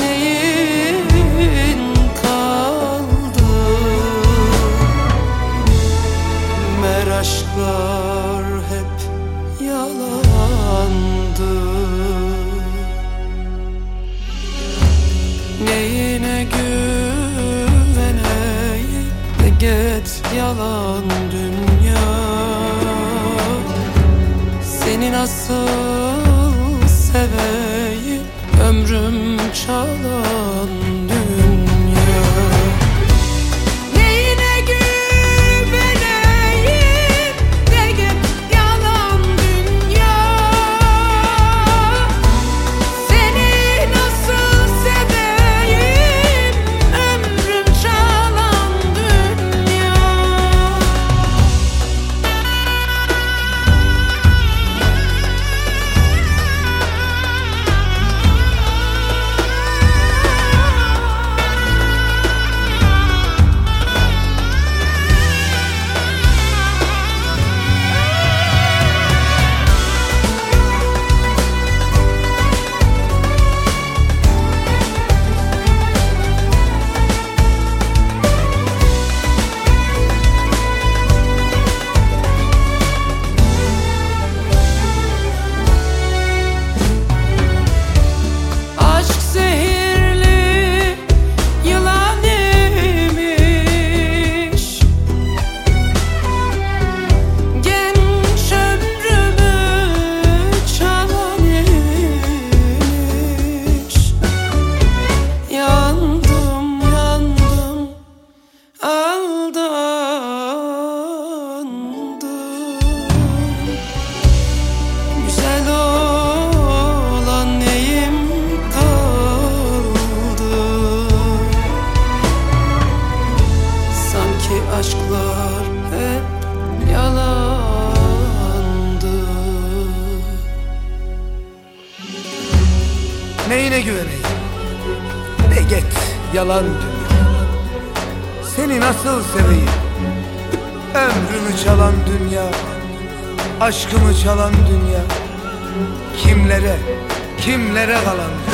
neyin kaldı? Mer aşklar hep yalandı. Neyine güveneyim? Ne get yalan dünya. Seni nasıl Neyine güveneyim? Ne get yalan dünya Seni nasıl seveyim? Ömrümü çalan dünya Aşkımı çalan dünya Kimlere, kimlere kalan dünya